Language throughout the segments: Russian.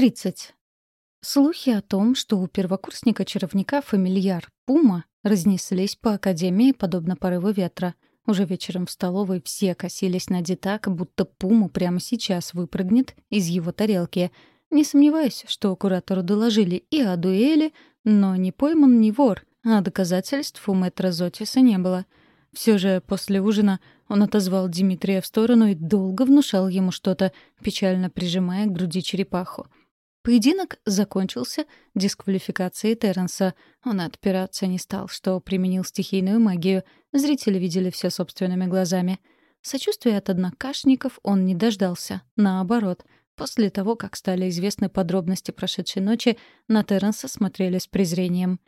30. Слухи о том, что у первокурсника-чаровника фамильяр Пума разнеслись по академии подобно порыву ветра. Уже вечером в столовой все косились на так, будто Пума прямо сейчас выпрыгнет из его тарелки. Не сомневаюсь, что куратору доложили и о дуэли, но не пойман не вор, а доказательств у мэтра Зотиса не было. Все же после ужина он отозвал Дмитрия в сторону и долго внушал ему что-то, печально прижимая к груди черепаху. Поединок закончился дисквалификацией Терренса. Он отпираться не стал, что применил стихийную магию. Зрители видели все собственными глазами. Сочувствия от однокашников он не дождался. Наоборот, после того, как стали известны подробности прошедшей ночи, на Терренса смотрели с презрением.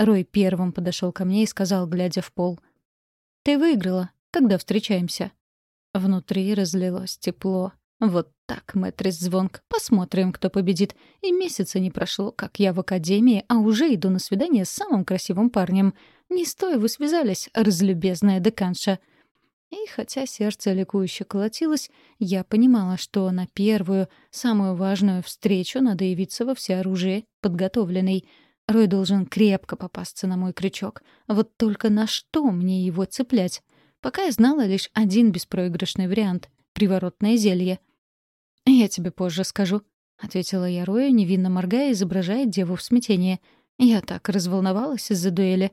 Рой первым подошел ко мне и сказал, глядя в пол. «Ты выиграла. Когда встречаемся?» Внутри разлилось тепло. Вот так, мэтрис Звонк, посмотрим, кто победит. И месяца не прошло, как я в академии, а уже иду на свидание с самым красивым парнем. Не стой, вы связались, разлюбезная деканша. И хотя сердце ликующе колотилось, я понимала, что на первую, самую важную встречу надо явиться во всеоружии, подготовленной. Рой должен крепко попасться на мой крючок. Вот только на что мне его цеплять? Пока я знала лишь один беспроигрышный вариант — приворотное зелье — «Я тебе позже скажу», — ответила я Рою, невинно моргая, изображая деву в смятении. Я так разволновалась из-за дуэли.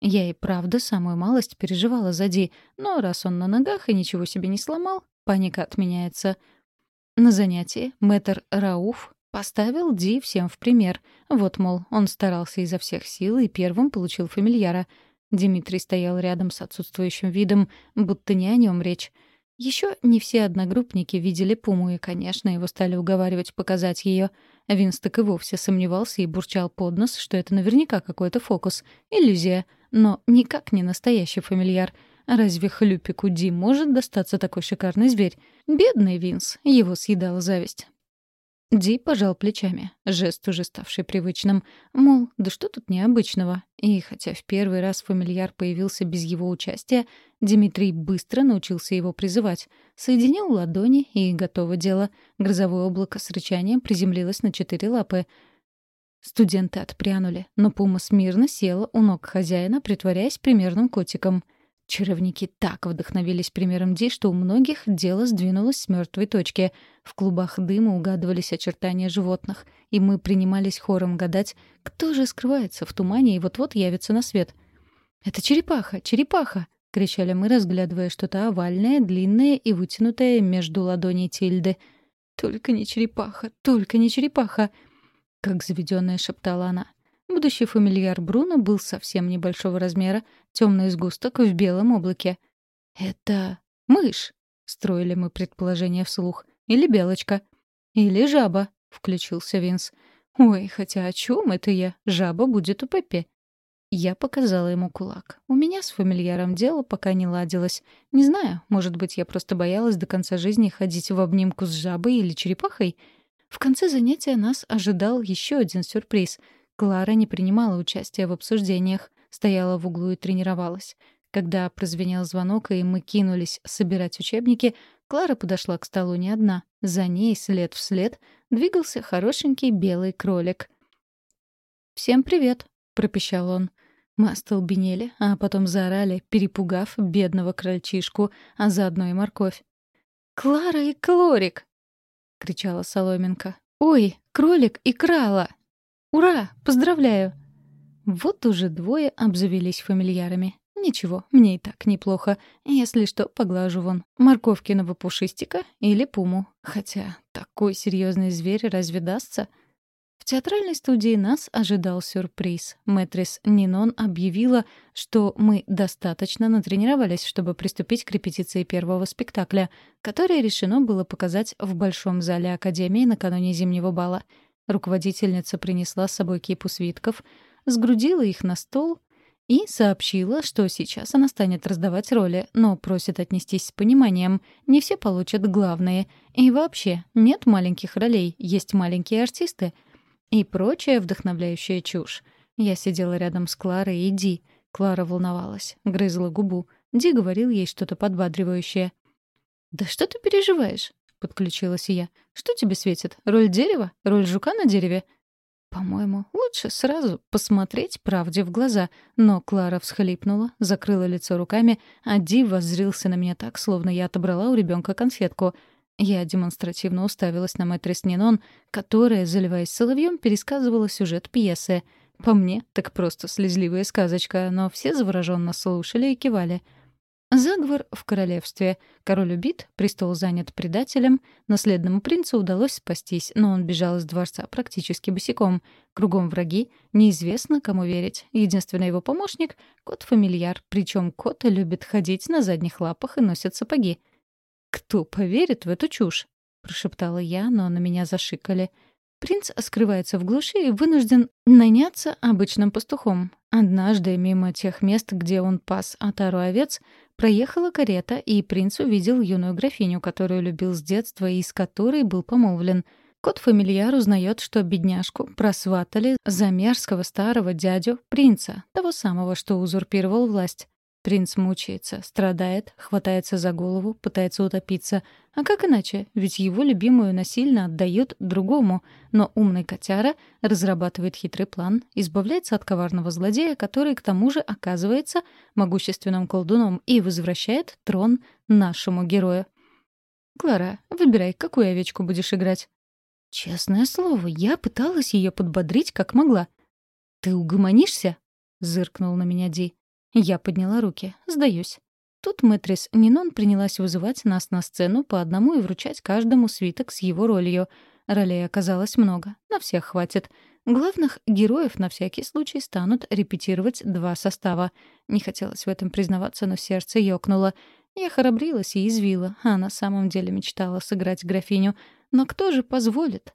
Я и правда самую малость переживала за Ди, но раз он на ногах и ничего себе не сломал, паника отменяется. На занятии мэтр Рауф поставил Ди всем в пример. Вот, мол, он старался изо всех сил и первым получил фамильяра. Дмитрий стоял рядом с отсутствующим видом, будто не о нем речь. Еще не все одногруппники видели Пуму, и, конечно, его стали уговаривать показать ее. Винс так и вовсе сомневался и бурчал под нос, что это наверняка какой-то фокус, иллюзия, но никак не настоящий фамильяр. Разве хлюпику Ди может достаться такой шикарный зверь? Бедный Винс, его съедала зависть. Ди пожал плечами, жест уже ставший привычным. Мол, да что тут необычного? И хотя в первый раз фамильяр появился без его участия, Дмитрий быстро научился его призывать. Соединил ладони, и готово дело. Грозовое облако с рычанием приземлилось на четыре лапы. Студенты отпрянули, но пума смирно села у ног хозяина, притворяясь примерным котиком — Чаровники так вдохновились примером Ди, что у многих дело сдвинулось с мертвой точки. В клубах дыма угадывались очертания животных, и мы принимались хором гадать, кто же скрывается в тумане и вот-вот явится на свет. «Это черепаха! Черепаха!» — кричали мы, разглядывая что-то овальное, длинное и вытянутое между ладоней Тильды. «Только не черепаха! Только не черепаха!» — как заведенная шептала она. Будущий фамильяр Бруно был совсем небольшого размера, темный сгусток в белом облаке. «Это мышь», — строили мы предположение вслух. «Или белочка». «Или жаба», — включился Винс. «Ой, хотя о чем это я? Жаба будет у Пеппи». Я показала ему кулак. У меня с фамильяром дело пока не ладилось. Не знаю, может быть, я просто боялась до конца жизни ходить в обнимку с жабой или черепахой. В конце занятия нас ожидал еще один сюрприз — Клара не принимала участия в обсуждениях, стояла в углу и тренировалась. Когда прозвенел звонок, и мы кинулись собирать учебники, Клара подошла к столу не одна. За ней, след в след, двигался хорошенький белый кролик. «Всем привет», — пропищал он. Мы остолбенели, а потом заорали, перепугав бедного крольчишку, а заодно и морковь. «Клара и Клорик!» — кричала Соломенко. «Ой, кролик и крала!» Ура! Поздравляю!» Вот уже двое обзавелись фамильярами. Ничего, мне и так неплохо. Если что, поглажу вон морковкиного пушистика или пуму. Хотя такой серьезный зверь разве дастся? В театральной студии нас ожидал сюрприз. Мэтрис Нинон объявила, что мы достаточно натренировались, чтобы приступить к репетиции первого спектакля, который решено было показать в Большом зале Академии накануне зимнего бала — Руководительница принесла с собой кипу свитков, сгрудила их на стол и сообщила, что сейчас она станет раздавать роли, но просит отнестись с пониманием. Не все получат главные. И вообще, нет маленьких ролей, есть маленькие артисты. И прочая вдохновляющая чушь. Я сидела рядом с Кларой и Ди. Клара волновалась, грызла губу. Ди говорил ей что-то подбадривающее. «Да что ты переживаешь?» — подключилась я. «Что тебе светит? Роль дерева? Роль жука на дереве?» По-моему, лучше сразу посмотреть правде в глаза. Но Клара всхлипнула, закрыла лицо руками, а Ди воззрился на меня так, словно я отобрала у ребенка конфетку. Я демонстративно уставилась на мэтрис Нинон, которая, заливаясь соловьем, пересказывала сюжет пьесы. По мне, так просто слезливая сказочка, но все завороженно слушали и кивали — Заговор в королевстве. Король убит, престол занят предателем. Наследному принцу удалось спастись, но он бежал из дворца практически босиком. Кругом враги, неизвестно, кому верить. Единственный его помощник — кот-фамильяр, причем кот любит ходить на задних лапах и носит сапоги. «Кто поверит в эту чушь?» — прошептала я, но на меня зашикали — Принц скрывается в глуши и вынужден наняться обычным пастухом. Однажды мимо тех мест, где он пас отару овец, проехала карета, и принц увидел юную графиню, которую любил с детства и с которой был помолвлен. Кот-фамильяр узнает, что бедняжку просватали за мерзкого старого дядю принца, того самого, что узурпировал власть. Принц мучается, страдает, хватается за голову, пытается утопиться. А как иначе? Ведь его любимую насильно отдают другому. Но умный котяра разрабатывает хитрый план, избавляется от коварного злодея, который, к тому же, оказывается могущественным колдуном и возвращает трон нашему герою. «Клара, выбирай, какую овечку будешь играть?» «Честное слово, я пыталась ее подбодрить, как могла». «Ты угомонишься?» — зыркнул на меня Ди. Я подняла руки. Сдаюсь. Тут мэтрис Нинон принялась вызывать нас на сцену по одному и вручать каждому свиток с его ролью. Ролей оказалось много. На всех хватит. Главных героев на всякий случай станут репетировать два состава. Не хотелось в этом признаваться, но сердце ёкнуло. Я храбрилась и извила, а на самом деле мечтала сыграть графиню. Но кто же позволит?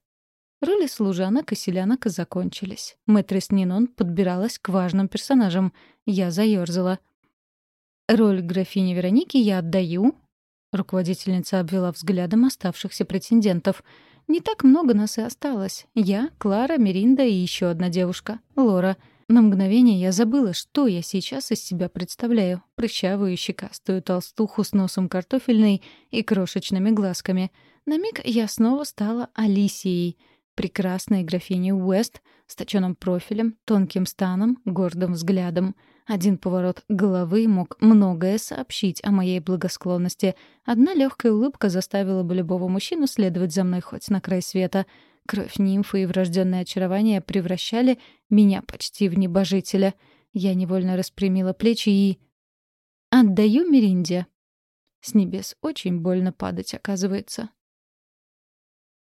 Роли служанок и селянок закончились. Мэтрис Нинон подбиралась к важным персонажам. Я заёрзала. «Роль графини Вероники я отдаю», — руководительница обвела взглядом оставшихся претендентов. «Не так много нас и осталось. Я, Клара, Меринда и еще одна девушка, Лора». На мгновение я забыла, что я сейчас из себя представляю. Прыщавую щекастую толстуху с носом картофельной и крошечными глазками. На миг я снова стала Алисией — прекрасной графини Уэст с точенным профилем, тонким станом, гордым взглядом. Один поворот головы мог многое сообщить о моей благосклонности. Одна легкая улыбка заставила бы любого мужчину следовать за мной хоть на край света. Кровь нимфы и врожденное очарование превращали меня почти в небожителя. Я невольно распрямила плечи и... «Отдаю Меринде». С небес очень больно падать, оказывается.